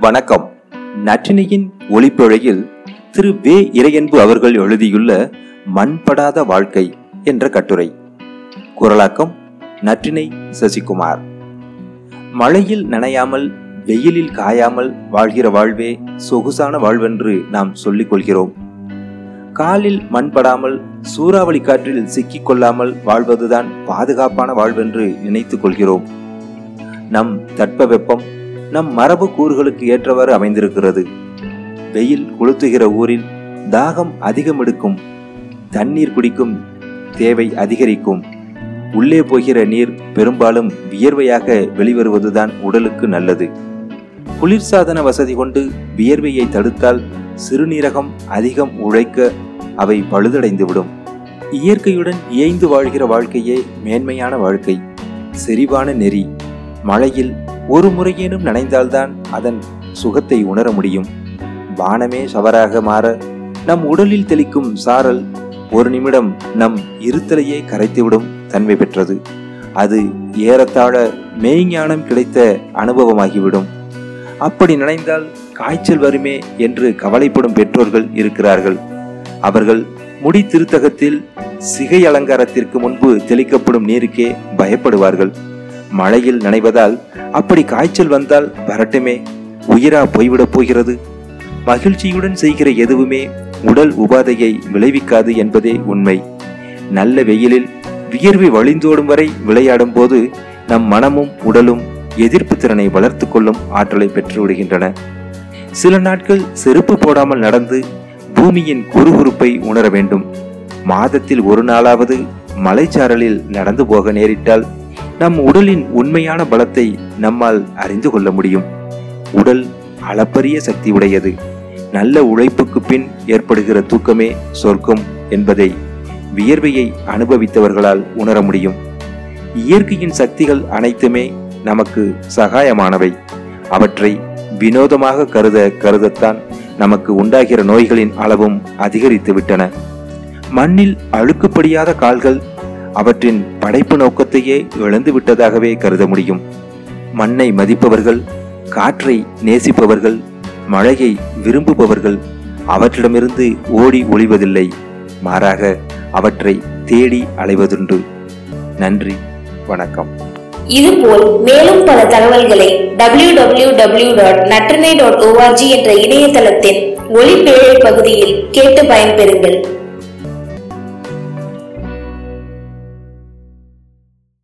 வணக்கம். நற்றினியின் ஒளிப்பழையில் திரு வே. இறையன்பு அவர்கள் எழுதியுள்ள மண்படாத வாழ்க்கை என்ற கட்டுரை. குரலாக்கம் நற்றினை சசிகுமார். மழையில் நனையாமல் வெயிலில் காயாமல் வாழ்கிற வாழ்வே சொகுசான வாழ்வென்று நாம் சொல்லிக் கொள்கிறோம். காலில் மண்படாமல் சூறாவளி காற்றில் சிக்கிக் கொள்ளாமல் வாழ்வதுதான் பாதுகாப்பான வாழ்வென்று நினைத்துக் கொள்கிறோம். நம் தட்பவெப்பம் நம் மரபு கூறுகளுக்கு ஏற்றவாறு அமைந்திருக்கிறது. வெயில் கொளுத்துகிற ஊரில் தாகம் அதிகம் எடுக்கும் தண்ணீர் குடிக்கும் தேவை அதிகரிக்கும். உள்ளே போகிற நீர் பெரும்பாலும் வியர்வையாக வெளிவருவதுதான் உடலுக்கு நல்லது. குளிர்சாதன வசதி கொண்டு வியர்வையை தடுத்தால் சிறுநீரகம் அதிகம் உழைக்க அவை பழுதடைந்துவிடும். இயற்கையுடன் இயைந்து வாழ்கிற வாழ்க்கையே மேன்மையான வாழ்க்கை. செறிவான நெறி மழையில் ஒரு முறையேனும் நனைந்தால்தான் அதன் சுகத்தை உணர முடியும். வானமே சவராக மாற நம் உடலில் தெளிக்கும் சாரல் ஒரு நிமிடம் நம் இருத்தலையே கரைத்துவிடும் தன்மை பெற்றது. அது ஏறத்தாழ மெய்ஞானம் கிடைத்த அனுபவமாகிவிடும். அப்படி நினைந்தால் காய்ச்சல் வருமே என்று கவலைப்படும் பெற்றோர்கள் இருக்கிறார்கள். அவர்கள் முடி திருத்தகத்தில் சிகை அலங்காரத்திற்கு முன்பு தெளிக்கப்படும் நீருக்கே பயப்படுவார்கள். மழையில் நனைவதால் அப்படி காய்ச்சல் வந்தால் வரட்டுமே உயிரா போய்விடப் போகிறது. மகிழ்ச்சியுடன் செய்கிற எதுவுமே உடல் உபாதையை விளைவிக்காது என்பதே உண்மை. நல்ல வெயிலில் வியர்வை வழிந்தோடும் வரை விளையாடும் போது நம் மனமும் உடலும் எதிர்ப்பு திறனை வளர்த்து கொள்ளும் ஆற்றலை பெற்று விடுகின்றன. சில நாட்கள் செருப்பு போடாமல் நடந்து பூமியின் குறுகுறுப்பை உணர வேண்டும். மாதத்தில் ஒரு நாளாவது மலைச்சாரலில் நடந்து போக நேரிட்டால் நம் உடலின் உண்மையான பலத்தை நம்மால் அறிந்து கொள்ள முடியும். உடல் அளப்பரிய சக்தி உடையது. நல்ல உழைப்புக்கு பின் ஏற்படுகிற தூக்கமே சொர்க்கம் என்பதை வியர்வையை அனுபவித்தவர்களால் உணர முடியும். இயற்கையின் சக்திகள் அனைத்துமே நமக்கு சகாயமானவை. அவற்றை வினோதமாக கருத கருதத்தான் நமக்கு உண்டாகிற நோய்களின் அளவும் அதிகரித்து விட்டன மண்ணில் அழுக்குப்படியாத கால்கள் அவற்றின் படைப்பு நோக்கத்தையே இழந்து விட்டதாகவே கருத முடியும். மண்ணை மதிப்பவர்கள் காற்றை நேசிப்பவர்கள் மழையை விரும்புபவர்கள் அவற்றிடமிருந்து ஓடி ஒளிவதில்லை. மாறாக அவற்றை தேடி அலைவதுண்டு. நன்றி வணக்கம். இதுபோல் மேலும் பல தகவல்களை W W W dot Natrinai dot org என்ற இணையதளத்தின் ஒளிப்பேழை பகுதியில் கேட்டு பயன்பெறுங்கள்.